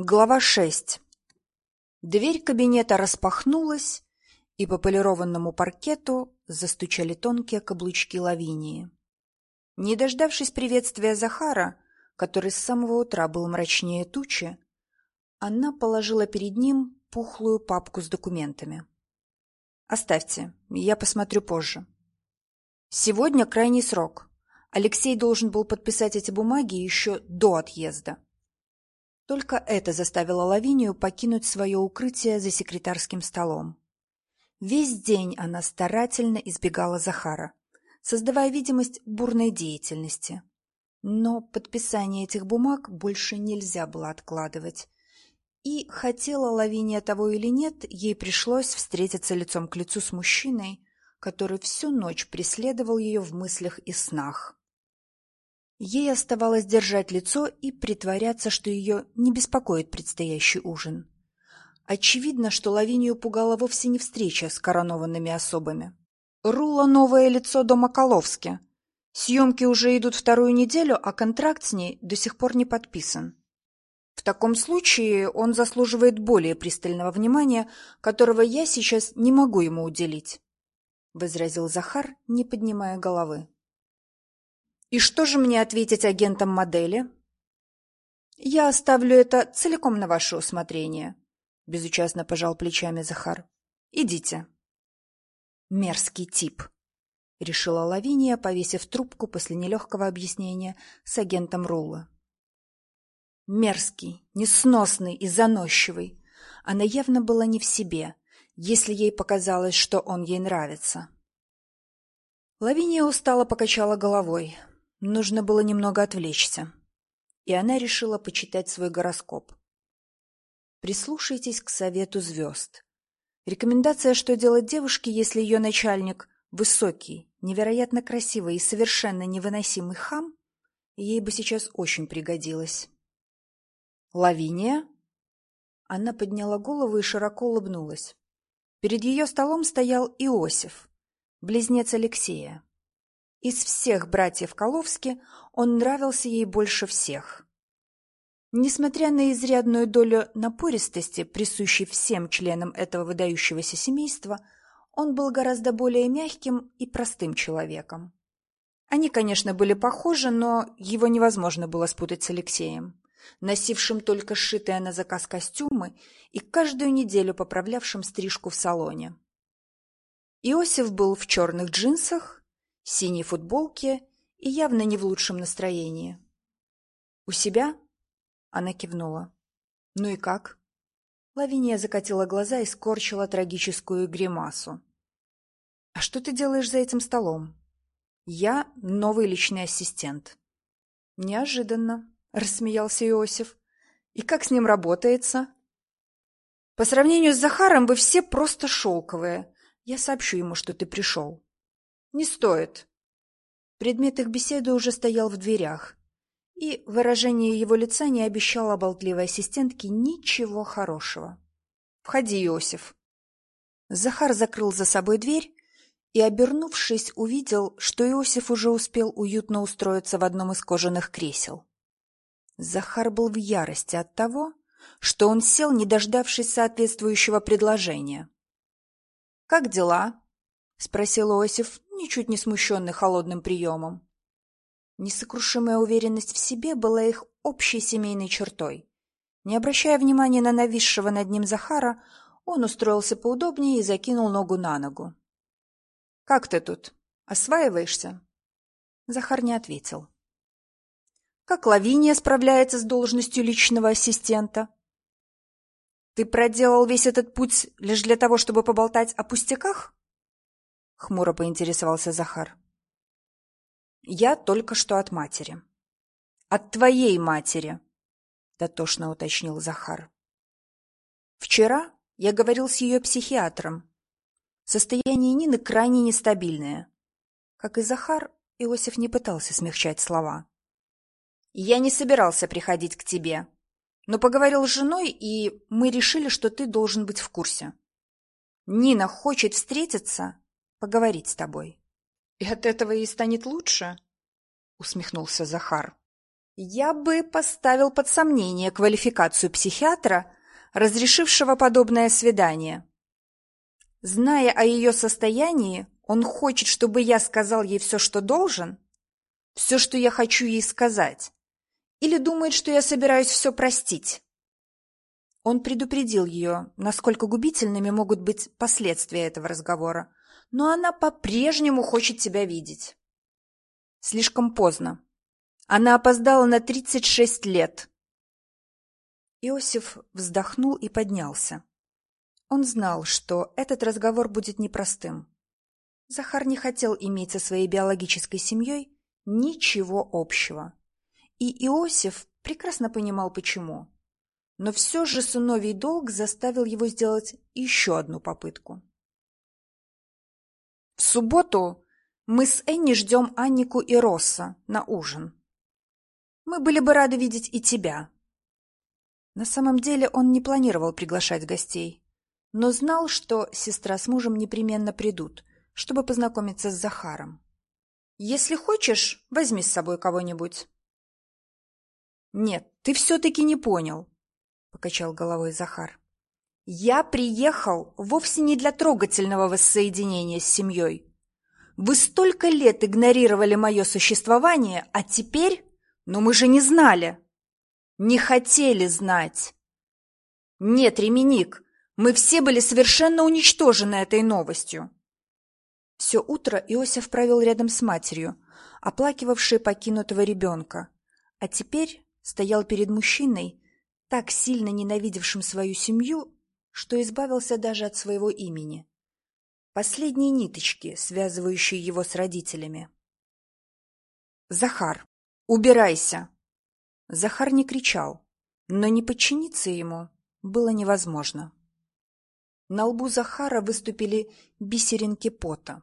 Глава 6. Дверь кабинета распахнулась, и по полированному паркету застучали тонкие каблучки лавинии. Не дождавшись приветствия Захара, который с самого утра был мрачнее тучи, она положила перед ним пухлую папку с документами. «Оставьте, я посмотрю позже». Сегодня крайний срок. Алексей должен был подписать эти бумаги еще до отъезда. Только это заставило Лавинию покинуть свое укрытие за секретарским столом. Весь день она старательно избегала Захара, создавая видимость бурной деятельности. Но подписание этих бумаг больше нельзя было откладывать. И, хотела Лавиния того или нет, ей пришлось встретиться лицом к лицу с мужчиной, который всю ночь преследовал ее в мыслях и снах. Ей оставалось держать лицо и притворяться, что ее не беспокоит предстоящий ужин. Очевидно, что Лавинию пугала вовсе не встреча с коронованными особами. Рула новое лицо дома Коловски. Съемки уже идут вторую неделю, а контракт с ней до сих пор не подписан. В таком случае он заслуживает более пристального внимания, которого я сейчас не могу ему уделить, — возразил Захар, не поднимая головы. И что же мне ответить агентам модели? Я оставлю это целиком на ваше усмотрение, безучастно пожал плечами Захар. Идите. Мерзкий тип, решила Лавиния, повесив трубку после нелегкого объяснения с агентом Рулла. Мерзкий, несносный и заносчивый. Она явно была не в себе, если ей показалось, что он ей нравится. Лавиния устало покачала головой. Нужно было немного отвлечься. И она решила почитать свой гороскоп. Прислушайтесь к совету звезд. Рекомендация, что делать девушке, если ее начальник высокий, невероятно красивый и совершенно невыносимый хам, ей бы сейчас очень пригодилась. «Лавиния?» Она подняла голову и широко улыбнулась. Перед ее столом стоял Иосиф, близнец Алексея. Из всех братьев Коловски он нравился ей больше всех. Несмотря на изрядную долю напористости, присущей всем членам этого выдающегося семейства, он был гораздо более мягким и простым человеком. Они, конечно, были похожи, но его невозможно было спутать с Алексеем, носившим только сшитые на заказ костюмы и каждую неделю поправлявшим стрижку в салоне. Иосиф был в черных джинсах, синей футболке и явно не в лучшем настроении. «У себя?» — она кивнула. «Ну и как?» Лавиния закатила глаза и скорчила трагическую гримасу. «А что ты делаешь за этим столом?» «Я новый личный ассистент». «Неожиданно», — рассмеялся Иосиф. «И как с ним работается?» «По сравнению с Захаром вы все просто шелковые. Я сообщу ему, что ты пришел». «Не стоит». Предмет их беседы уже стоял в дверях, и выражение его лица не обещало болтливой ассистентке ничего хорошего. «Входи, Иосиф». Захар закрыл за собой дверь и, обернувшись, увидел, что Иосиф уже успел уютно устроиться в одном из кожаных кресел. Захар был в ярости от того, что он сел, не дождавшись соответствующего предложения. «Как дела?» — спросил Осиф, ничуть не смущенный холодным приемом. Несокрушимая уверенность в себе была их общей семейной чертой. Не обращая внимания на нависшего над ним Захара, он устроился поудобнее и закинул ногу на ногу. — Как ты тут? Осваиваешься? Захар не ответил. — Как Лавиния справляется с должностью личного ассистента? — Ты проделал весь этот путь лишь для того, чтобы поболтать о пустяках? — хмуро поинтересовался Захар. «Я только что от матери». «От твоей матери», — дотошно уточнил Захар. «Вчера я говорил с ее психиатром. Состояние Нины крайне нестабильное». Как и Захар, Иосиф не пытался смягчать слова. «Я не собирался приходить к тебе, но поговорил с женой, и мы решили, что ты должен быть в курсе. Нина хочет встретиться поговорить с тобой. — И от этого ей станет лучше? — усмехнулся Захар. Я бы поставил под сомнение квалификацию психиатра, разрешившего подобное свидание. Зная о ее состоянии, он хочет, чтобы я сказал ей все, что должен? Все, что я хочу ей сказать? Или думает, что я собираюсь все простить? Он предупредил ее, насколько губительными могут быть последствия этого разговора, но она по-прежнему хочет тебя видеть. Слишком поздно. Она опоздала на 36 лет. Иосиф вздохнул и поднялся. Он знал, что этот разговор будет непростым. Захар не хотел иметь со своей биологической семьей ничего общего. И Иосиф прекрасно понимал, почему. Но все же сыновий долг заставил его сделать еще одну попытку. Субботу мы с Энни ждем Аннику и Росса на ужин. Мы были бы рады видеть и тебя. На самом деле он не планировал приглашать гостей, но знал, что сестра с мужем непременно придут, чтобы познакомиться с Захаром. Если хочешь, возьми с собой кого-нибудь. Нет, ты все-таки не понял, — покачал головой Захар. Я приехал вовсе не для трогательного воссоединения с семьей. Вы столько лет игнорировали мое существование, а теперь но мы же не знали. Не хотели знать. Нет, Ременик, мы все были совершенно уничтожены этой новостью. Все утро Иосиф провел рядом с матерью, оплакивавшей покинутого ребенка, а теперь стоял перед мужчиной, так сильно ненавидевшим свою семью, что избавился даже от своего имени. Последние ниточки, связывающие его с родителями. Захар. «Убирайся!» Захар не кричал, но не подчиниться ему было невозможно. На лбу Захара выступили бисеринки пота.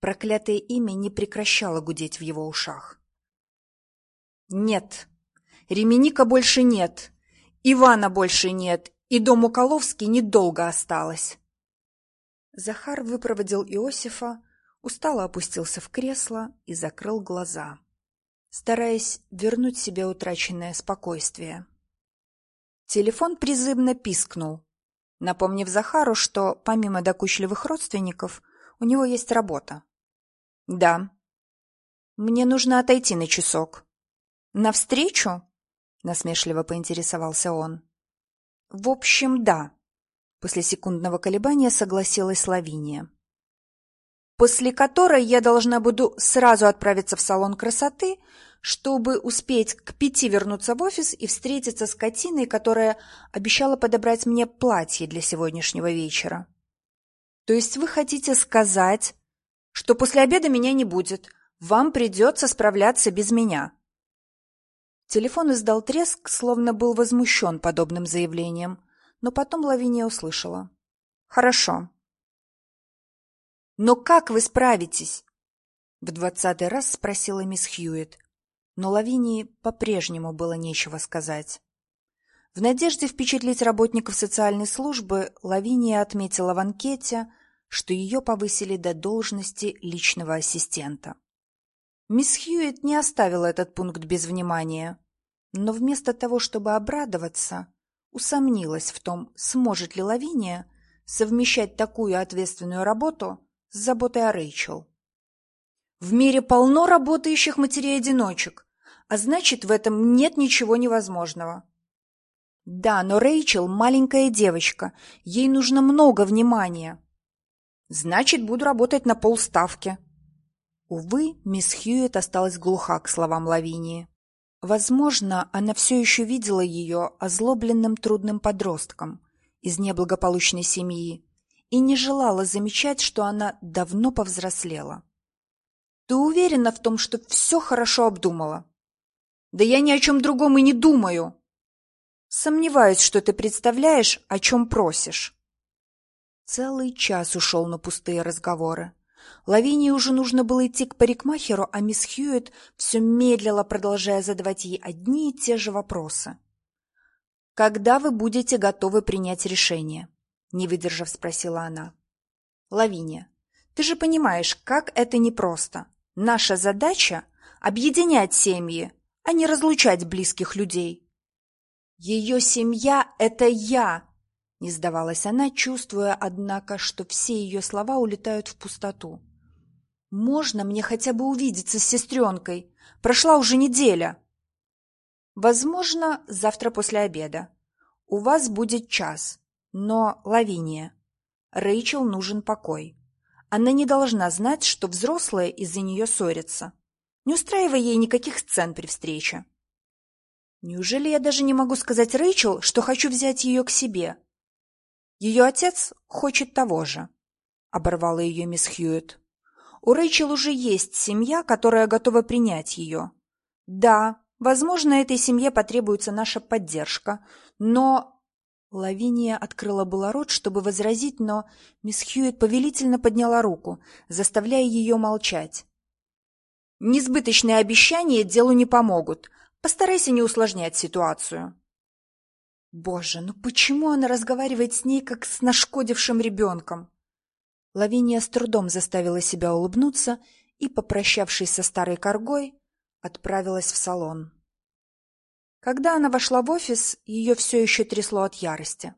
Проклятое имя не прекращало гудеть в его ушах. «Нет! Ременика больше нет! Ивана больше нет! И дом Уколовский недолго осталось!» Захар выпроводил Иосифа, устало опустился в кресло и закрыл глаза стараясь вернуть себе утраченное спокойствие. Телефон призывно пискнул, напомнив Захару, что, помимо докучливых родственников, у него есть работа. «Да. Мне нужно отойти на часок». «Навстречу?» — насмешливо поинтересовался он. «В общем, да», — после секундного колебания согласилась Лавиния. «После которой я должна буду сразу отправиться в салон красоты, чтобы успеть к пяти вернуться в офис и встретиться с Катиной, которая обещала подобрать мне платье для сегодняшнего вечера. То есть вы хотите сказать, что после обеда меня не будет, вам придется справляться без меня? Телефон издал треск, словно был возмущен подобным заявлением, но потом Лавиния услышала. «Хорошо». «Но как вы справитесь?» В двадцатый раз спросила мисс Хьюитт но Лавинии по-прежнему было нечего сказать. В надежде впечатлить работников социальной службы Лавиния отметила в анкете, что ее повысили до должности личного ассистента. Мисс Хьюитт не оставила этот пункт без внимания, но вместо того, чтобы обрадоваться, усомнилась в том, сможет ли Лавиния совмещать такую ответственную работу с заботой о Рэйчел. В мире полно работающих матерей-одиночек, а значит, в этом нет ничего невозможного. Да, но Рэйчел маленькая девочка, ей нужно много внимания. Значит, буду работать на полставки. Увы, мисс Хьюитт осталась глуха к словам Лавинии. Возможно, она все еще видела ее озлобленным трудным подростком из неблагополучной семьи и не желала замечать, что она давно повзрослела. «Ты уверена в том, что все хорошо обдумала?» Да я ни о чем другом и не думаю. Сомневаюсь, что ты представляешь, о чем просишь. Целый час ушел на пустые разговоры. Лавинии уже нужно было идти к парикмахеру, а мисс Хьюитт все медлила, продолжая задавать ей одни и те же вопросы. «Когда вы будете готовы принять решение?» — не выдержав, спросила она. «Лавиния, ты же понимаешь, как это непросто. Наша задача — объединять семьи, а не разлучать близких людей. Ее семья — это я, не сдавалась она, чувствуя, однако, что все ее слова улетают в пустоту. «Можно мне хотя бы увидеться с сестренкой? Прошла уже неделя». «Возможно, завтра после обеда. У вас будет час. Но, Лавиния, Рэйчел нужен покой. Она не должна знать, что взрослые из-за нее ссорятся. Не устраивая ей никаких сцен при встрече. Неужели я даже не могу сказать Рэйчел, что хочу взять ее к себе?» Ее отец хочет того же, — оборвала ее мисс Хьюитт. У Рэйчел уже есть семья, которая готова принять ее. Да, возможно, этой семье потребуется наша поддержка, но... Лавиния открыла было рот, чтобы возразить, но мисс Хьюитт повелительно подняла руку, заставляя ее молчать. «Несбыточные обещания делу не помогут. Постарайся не усложнять ситуацию». Боже, ну почему она разговаривает с ней, как с нашкодившим ребенком? Лавиния с трудом заставила себя улыбнуться и, попрощавшись со старой коргой, отправилась в салон. Когда она вошла в офис, ее все еще трясло от ярости.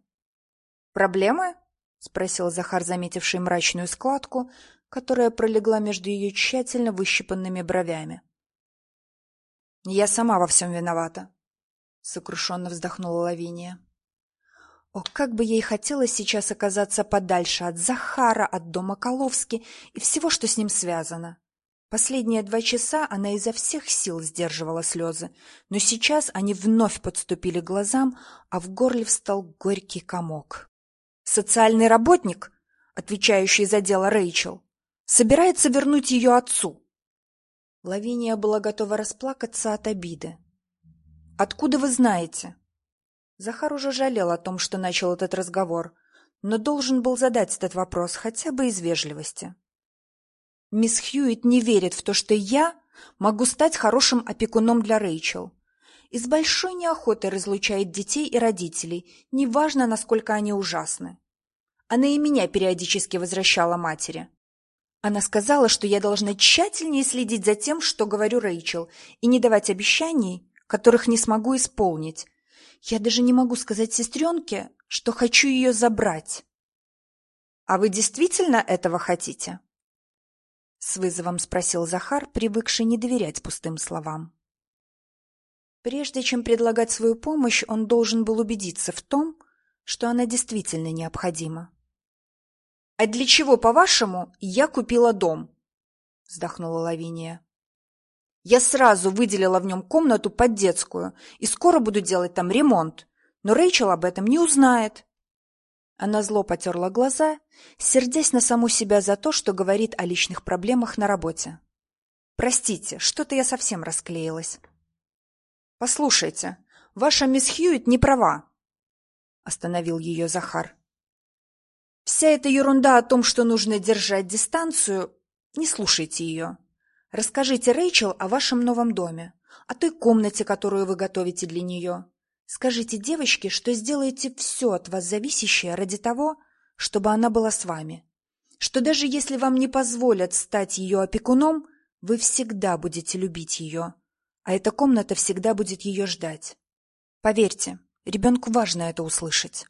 «Проблемы?» — спросил Захар, заметивший мрачную складку, которая пролегла между ее тщательно выщипанными бровями. «Я сама во всем виновата», — сокрушенно вздохнула Лавиния. О, как бы ей хотелось сейчас оказаться подальше от Захара, от дома Коловски и всего, что с ним связано. Последние два часа она изо всех сил сдерживала слезы, но сейчас они вновь подступили к глазам, а в горле встал горький комок. Социальный работник, отвечающий за дело Рэйчел, собирается вернуть ее отцу. Лавиния была готова расплакаться от обиды. «Откуда вы знаете?» Захар уже жалел о том, что начал этот разговор, но должен был задать этот вопрос хотя бы из вежливости. «Мисс Хьюитт не верит в то, что я могу стать хорошим опекуном для Рэйчел. И с большой неохотой разлучает детей и родителей, неважно, насколько они ужасны. Она и меня периодически возвращала матери. Она сказала, что я должна тщательнее следить за тем, что говорю Рэйчел, и не давать обещаний, которых не смогу исполнить. Я даже не могу сказать сестренке, что хочу ее забрать. «А вы действительно этого хотите?» С вызовом спросил Захар, привыкший не доверять пустым словам. Прежде чем предлагать свою помощь, он должен был убедиться в том, что она действительно необходима. «А для чего, по-вашему, я купила дом?» — вздохнула Лавиния. Я сразу выделила в нем комнату под детскую и скоро буду делать там ремонт, но Рэйчел об этом не узнает. Она зло потерла глаза, сердясь на саму себя за то, что говорит о личных проблемах на работе. «Простите, что-то я совсем расклеилась». «Послушайте, ваша мисс Хьюитт не права», — остановил ее Захар. «Вся эта ерунда о том, что нужно держать дистанцию, не слушайте ее. Расскажите Рэйчел о вашем новом доме, о той комнате, которую вы готовите для нее. Скажите девочке, что сделаете все от вас зависящее ради того, чтобы она была с вами. Что даже если вам не позволят стать ее опекуном, вы всегда будете любить ее, а эта комната всегда будет ее ждать. Поверьте, ребенку важно это услышать.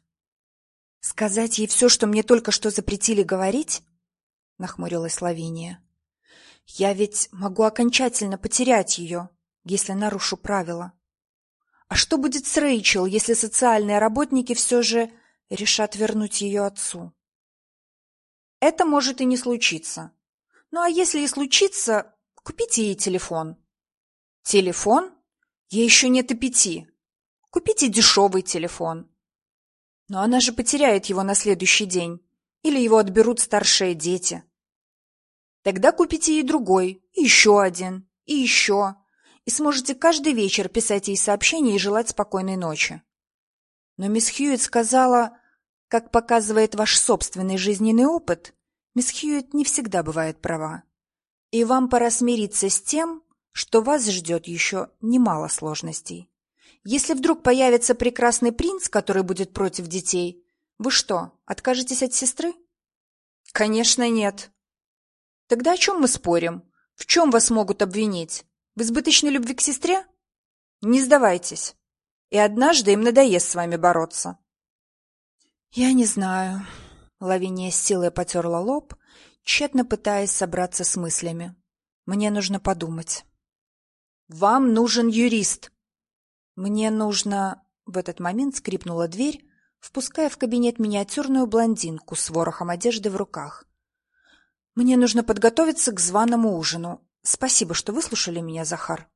«Сказать ей все, что мне только что запретили говорить?» — нахмурилась Лавиния. Я ведь могу окончательно потерять ее, если нарушу правила. А что будет с Рэйчел, если социальные работники все же решат вернуть ее отцу? Это может и не случиться. Ну а если и случится, купите ей телефон. Телефон? Ей еще нет и пяти. Купите дешевый телефон. Но она же потеряет его на следующий день. Или его отберут старшие дети. Тогда купите ей другой, и еще один, и еще, и сможете каждый вечер писать ей сообщения и желать спокойной ночи. Но мисс Хьюитт сказала, как показывает ваш собственный жизненный опыт, мисс Хьюитт не всегда бывает права. И вам пора смириться с тем, что вас ждет еще немало сложностей. Если вдруг появится прекрасный принц, который будет против детей, вы что, откажетесь от сестры? Конечно, нет, Тогда о чем мы спорим? В чем вас могут обвинить? В избыточной любви к сестре? Не сдавайтесь. И однажды им надоест с вами бороться. Я не знаю. Лавиния с силой потерла лоб, тщетно пытаясь собраться с мыслями. Мне нужно подумать. Вам нужен юрист. Мне нужно... В этот момент скрипнула дверь, впуская в кабинет миниатюрную блондинку с ворохом одежды в руках. «Мне нужно подготовиться к званому ужину. Спасибо, что выслушали меня, Захар».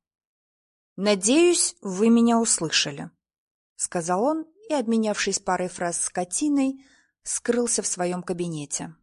«Надеюсь, вы меня услышали», — сказал он и, обменявшись парой фраз с Катиной, скрылся в своем кабинете.